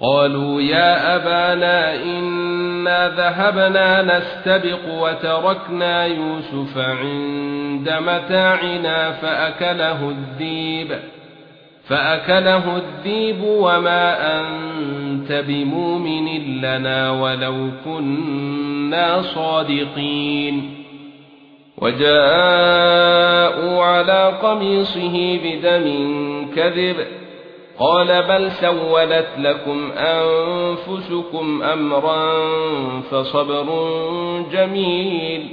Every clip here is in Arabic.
قالوا يا أبانا إنا ذهبنا نستبق وتركنا يوسف عند متاعنا فأكله الذئب فأكله الذئب وما أنت بمؤمن لنا ولو كنا صادقين. وجاءوا على قميصه بدم كذب قال بل سولت لكم أنفسكم أمرا فصبر جميل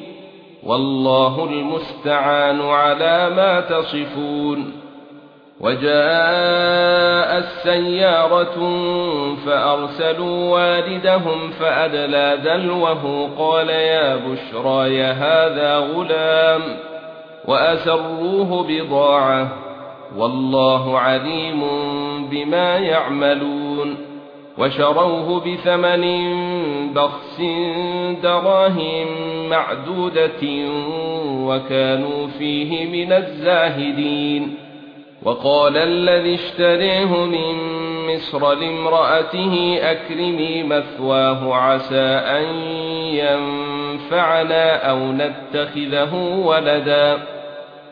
والله المستعان على ما تصفون وجاء السيارة فأرسلوا والدهم فأدلى دلوه قال يا بشرى يا هذا غلام وأسروه بضاعة والله عليم بما يعملون وشروه بثمن بخس دراهم معدودة وكانوا فيه من الزاهدين وقال الذي اشتريه من مصر لامرأته أكرمي مثواه عسى أن ينفعنا أو نتخذه ولدا